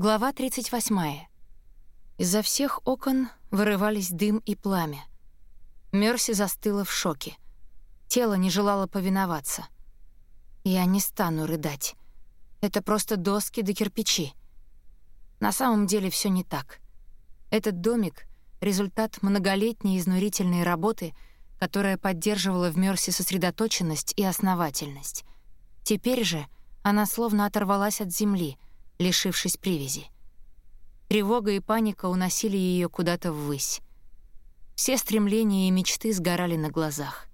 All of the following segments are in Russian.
Глава 38. Изо всех окон вырывались дым и пламя. Мерси застыла в шоке. Тело не желало повиноваться. Я не стану рыдать. Это просто доски да кирпичи. На самом деле все не так. Этот домик — результат многолетней изнурительной работы, которая поддерживала в Мерси сосредоточенность и основательность. Теперь же она словно оторвалась от земли — лишившись привязи. Тревога и паника уносили ее куда-то ввысь. Все стремления и мечты сгорали на глазах.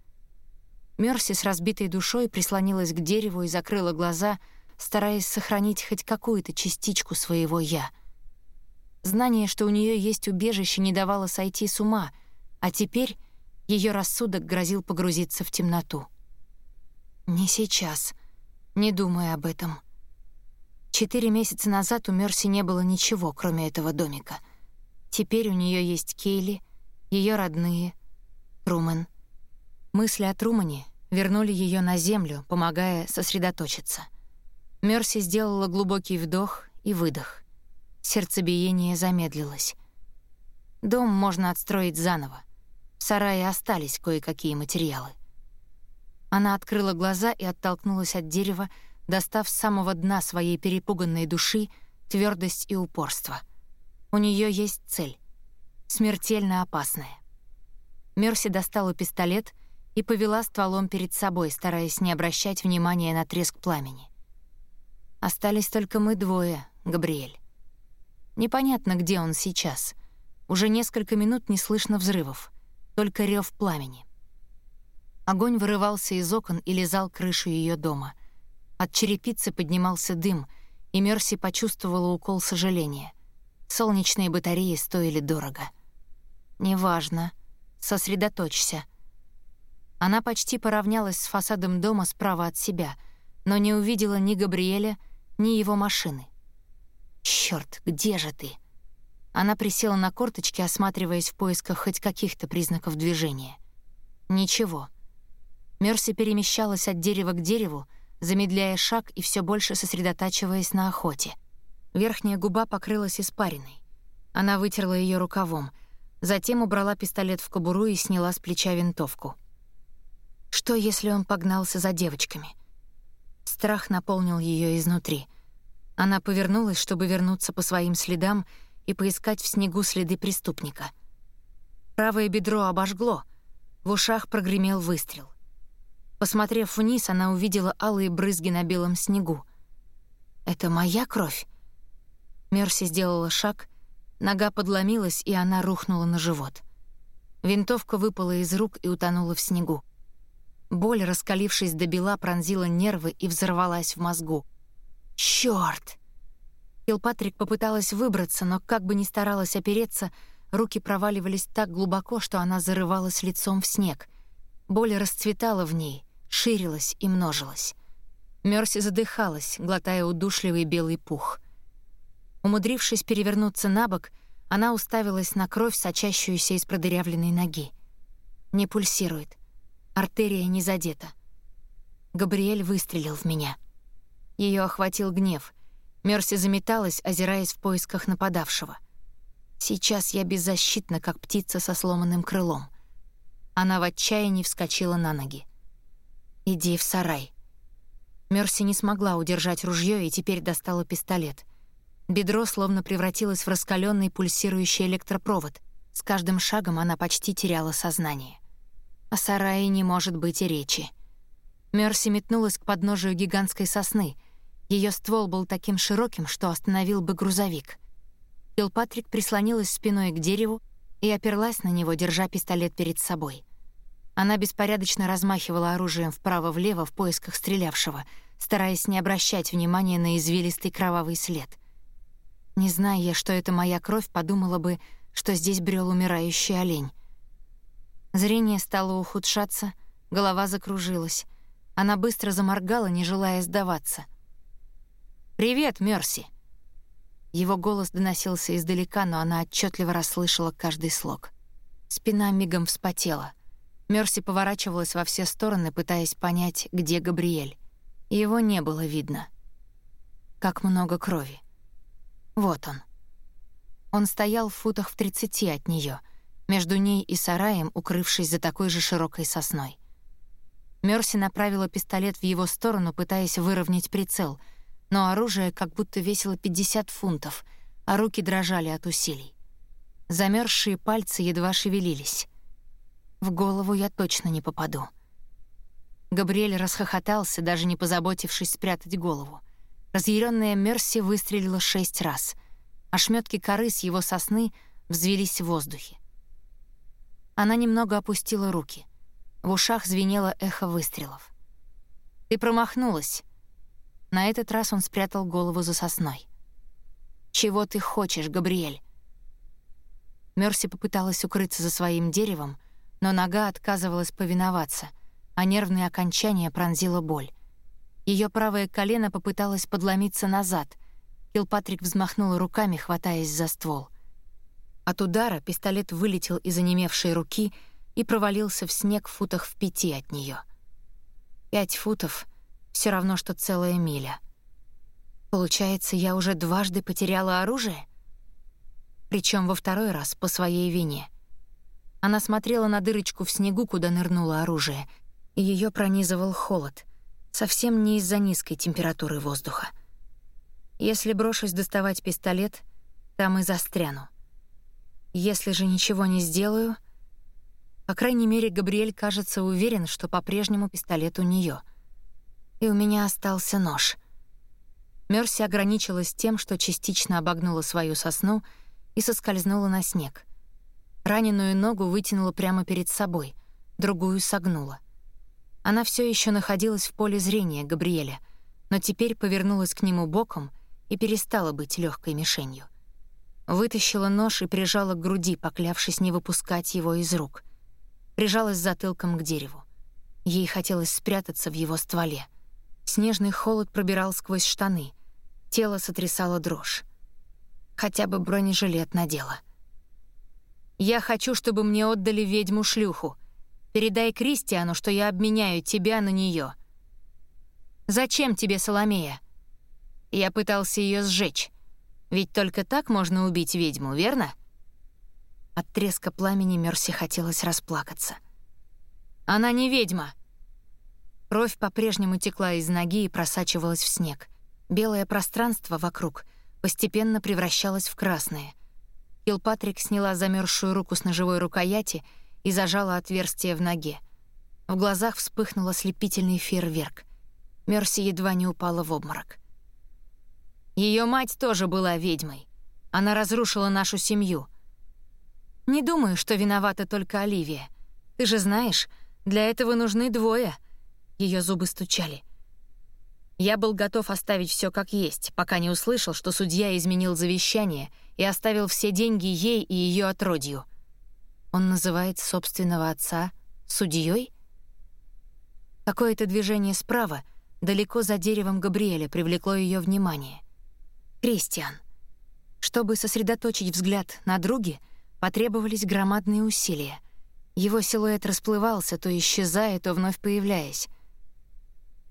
Мерси с разбитой душой прислонилась к дереву и закрыла глаза, стараясь сохранить хоть какую-то частичку своего «я». Знание, что у нее есть убежище, не давало сойти с ума, а теперь ее рассудок грозил погрузиться в темноту. «Не сейчас. Не думай об этом», Четыре месяца назад у Мерси не было ничего, кроме этого домика. Теперь у нее есть Кейли, ее родные, Трумэн. Мысли о Трумане вернули ее на землю, помогая сосредоточиться. Мерси сделала глубокий вдох и выдох. Сердцебиение замедлилось. Дом можно отстроить заново. В сарае остались кое-какие материалы. Она открыла глаза и оттолкнулась от дерева, достав с самого дна своей перепуганной души твердость и упорство. У нее есть цель. Смертельно опасная. Мерси достала пистолет и повела стволом перед собой, стараясь не обращать внимания на треск пламени. Остались только мы двое, Габриэль. Непонятно, где он сейчас. Уже несколько минут не слышно взрывов, только рев пламени. Огонь вырывался из окон и лизал крышу ее дома — от черепицы поднимался дым, и Мерси почувствовала укол сожаления. Солнечные батареи стоили дорого. «Неважно. Сосредоточься». Она почти поравнялась с фасадом дома справа от себя, но не увидела ни Габриэля, ни его машины. «Чёрт, где же ты?» Она присела на корточки, осматриваясь в поисках хоть каких-то признаков движения. Ничего. Мерси перемещалась от дерева к дереву, замедляя шаг и все больше сосредотачиваясь на охоте. Верхняя губа покрылась испариной. Она вытерла ее рукавом, затем убрала пистолет в кобуру и сняла с плеча винтовку. Что, если он погнался за девочками? Страх наполнил ее изнутри. Она повернулась, чтобы вернуться по своим следам и поискать в снегу следы преступника. Правое бедро обожгло, в ушах прогремел выстрел. Посмотрев вниз, она увидела алые брызги на белом снегу. «Это моя кровь?» Мерси сделала шаг, нога подломилась, и она рухнула на живот. Винтовка выпала из рук и утонула в снегу. Боль, раскалившись до бела, пронзила нервы и взорвалась в мозгу. «Чёрт!» Килпатрик попыталась выбраться, но как бы ни старалась опереться, руки проваливались так глубоко, что она зарывалась лицом в снег. Боль расцветала в ней, ширилась и множилась. Мерси задыхалась, глотая удушливый белый пух. Умудрившись перевернуться на бок, она уставилась на кровь, сочащуюся из продырявленной ноги. Не пульсирует. Артерия не задета. Габриэль выстрелил в меня. Ее охватил гнев. Мерси заметалась, озираясь в поисках нападавшего. Сейчас я беззащитна, как птица со сломанным крылом. Она в отчаянии вскочила на ноги. «Иди в сарай». Мерси не смогла удержать ружье и теперь достала пистолет. Бедро словно превратилось в раскаленный пульсирующий электропровод. С каждым шагом она почти теряла сознание. О сарае не может быть и речи. Мерси метнулась к подножию гигантской сосны. Ее ствол был таким широким, что остановил бы грузовик. Килпатрик прислонилась спиной к дереву и оперлась на него, держа пистолет перед собой. Она беспорядочно размахивала оружием вправо-влево в поисках стрелявшего, стараясь не обращать внимания на извилистый кровавый след. Не зная я, что это моя кровь, подумала бы, что здесь брел умирающий олень. Зрение стало ухудшаться, голова закружилась. Она быстро заморгала, не желая сдаваться. «Привет, Мерси!» Его голос доносился издалека, но она отчетливо расслышала каждый слог. Спина мигом вспотела — Мерси поворачивалась во все стороны, пытаясь понять, где Габриэль. Его не было видно. Как много крови. Вот он. Он стоял в футах в тридцати от нее, между ней и сараем, укрывшись за такой же широкой сосной. Мерси направила пистолет в его сторону, пытаясь выровнять прицел, но оружие как будто весило 50 фунтов, а руки дрожали от усилий. Замерзшие пальцы едва шевелились. В голову я точно не попаду. Габриэль расхохотался, даже не позаботившись спрятать голову. Разъяренная Мерси выстрелила шесть раз. Ошметки коры с его сосны взвелись в воздухе. Она немного опустила руки. В ушах звенело эхо выстрелов. «Ты промахнулась!» На этот раз он спрятал голову за сосной. «Чего ты хочешь, Габриэль?» Мерси попыталась укрыться за своим деревом, но нога отказывалась повиноваться, а нервные окончания пронзила боль. Ее правое колено попыталось подломиться назад. Килпатрик взмахнула руками, хватаясь за ствол. От удара пистолет вылетел из онемевшей руки и провалился в снег в футах в пяти от нее. Пять футов — все равно, что целая миля. Получается, я уже дважды потеряла оружие? Причем во второй раз по своей вине. Она смотрела на дырочку в снегу, куда нырнуло оружие, ее пронизывал холод, совсем не из-за низкой температуры воздуха. Если брошусь доставать пистолет, там и застряну. Если же ничего не сделаю... По крайней мере, Габриэль кажется уверен, что по-прежнему пистолет у нее. И у меня остался нож. Мерси ограничилась тем, что частично обогнула свою сосну и соскользнула на снег — Раненую ногу вытянула прямо перед собой, другую согнула. Она все еще находилась в поле зрения Габриэля, но теперь повернулась к нему боком и перестала быть легкой мишенью. Вытащила нож и прижала к груди, поклявшись не выпускать его из рук. Прижалась затылком к дереву. Ей хотелось спрятаться в его стволе. Снежный холод пробирал сквозь штаны. Тело сотрясало дрожь. Хотя бы бронежилет надела — я хочу, чтобы мне отдали ведьму-шлюху. Передай Кристиану, что я обменяю тебя на нее. Зачем тебе Соломея? Я пытался ее сжечь. Ведь только так можно убить ведьму, верно? От треска пламени Мерси хотелось расплакаться. Она не ведьма. Кровь по-прежнему текла из ноги и просачивалась в снег. Белое пространство вокруг постепенно превращалось в красное — Килпатрик сняла замерзшую руку с ножевой рукояти и зажала отверстие в ноге. В глазах вспыхнул ослепительный фейерверк. Мерси едва не упала в обморок. Ее мать тоже была ведьмой. Она разрушила нашу семью. Не думаю, что виновата только Оливия. Ты же знаешь, для этого нужны двое. Ее зубы стучали. Я был готов оставить все как есть, пока не услышал, что судья изменил завещание — и оставил все деньги ей и ее отродью. Он называет собственного отца судьей? Какое-то движение справа, далеко за деревом Габриэля, привлекло ее внимание. Кристиан. Чтобы сосредоточить взгляд на друге, потребовались громадные усилия. Его силуэт расплывался, то исчезая, то вновь появляясь.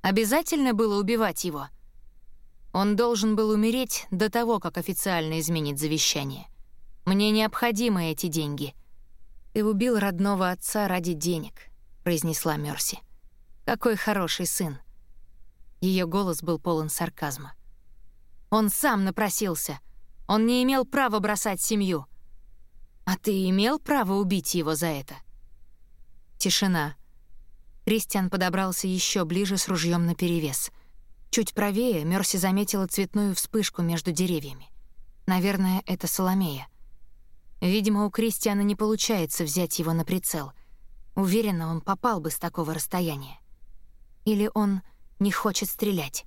Обязательно было убивать его — он должен был умереть до того, как официально изменит завещание. Мне необходимы эти деньги. Ты убил родного отца ради денег, произнесла Мерси. Какой хороший сын. Ее голос был полон сарказма. Он сам напросился. Он не имел права бросать семью. А ты имел право убить его за это? Тишина. Кристиан подобрался еще ближе с ружьем наперевес — Чуть правее Мерси заметила цветную вспышку между деревьями. Наверное, это Соломея. Видимо, у Кристиана не получается взять его на прицел. Уверена, он попал бы с такого расстояния. Или он не хочет стрелять.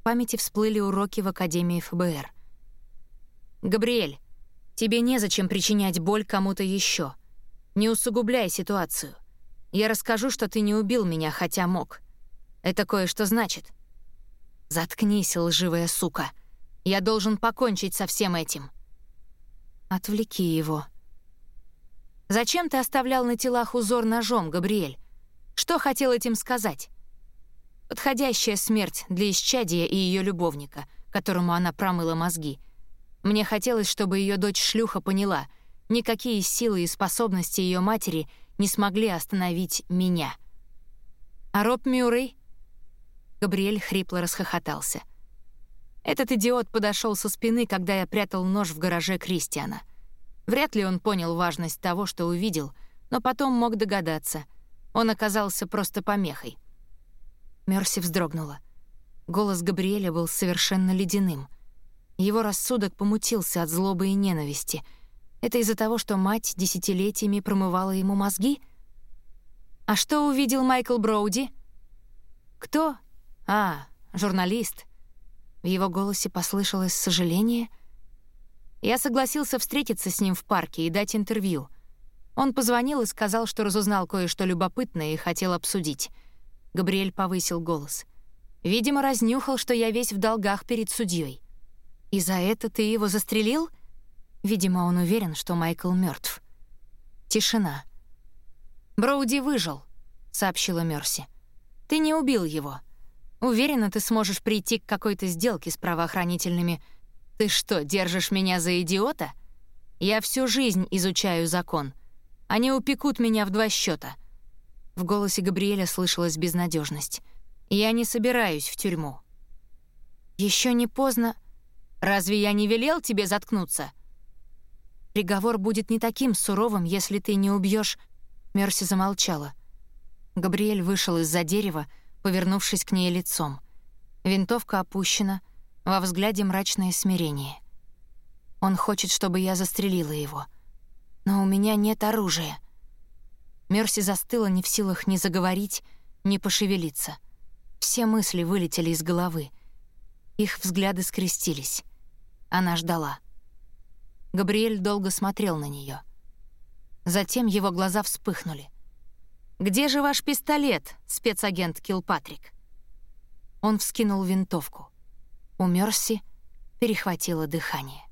В памяти всплыли уроки в Академии ФБР. «Габриэль, тебе незачем причинять боль кому-то еще. Не усугубляй ситуацию. Я расскажу, что ты не убил меня, хотя мог. Это кое-что значит». «Заткнись, лживая сука. Я должен покончить со всем этим». «Отвлеки его». «Зачем ты оставлял на телах узор ножом, Габриэль? Что хотел этим сказать?» «Подходящая смерть для исчадия и ее любовника, которому она промыла мозги. Мне хотелось, чтобы ее дочь-шлюха поняла, никакие силы и способности ее матери не смогли остановить меня. А Роб Мюррей? Габриэль хрипло расхохотался. Этот идиот подошел со спины, когда я прятал нож в гараже Кристиана. Вряд ли он понял важность того, что увидел, но потом мог догадаться. Он оказался просто помехой. Мерси вздрогнула. Голос Габриэля был совершенно ледяным. Его рассудок помутился от злобы и ненависти. Это из-за того, что мать десятилетиями промывала ему мозги? А что увидел Майкл Броуди? Кто? А, журналист. В его голосе послышалось сожаление. Я согласился встретиться с ним в парке и дать интервью. Он позвонил и сказал, что разузнал кое-что любопытное и хотел обсудить. Габриэль повысил голос. Видимо, разнюхал, что я весь в долгах перед судьей. И за это ты его застрелил? Видимо, он уверен, что Майкл мертв. Тишина. Броуди выжил, сообщила Мерси. Ты не убил его. Уверена, ты сможешь прийти к какой-то сделке с правоохранительными. Ты что, держишь меня за идиота? Я всю жизнь изучаю закон. Они упекут меня в два счета. В голосе Габриэля слышалась безнадежность. «Я не собираюсь в тюрьму». Еще не поздно. Разве я не велел тебе заткнуться?» «Приговор будет не таким суровым, если ты не убьешь. Мерси замолчала. Габриэль вышел из-за дерева, повернувшись к ней лицом. Винтовка опущена, во взгляде мрачное смирение. Он хочет, чтобы я застрелила его. Но у меня нет оружия. Мерси застыла не в силах ни заговорить, ни пошевелиться. Все мысли вылетели из головы. Их взгляды скрестились. Она ждала. Габриэль долго смотрел на нее. Затем его глаза вспыхнули. «Где же ваш пистолет, спецагент Килпатрик?» Он вскинул винтовку. У Мерси перехватило дыхание.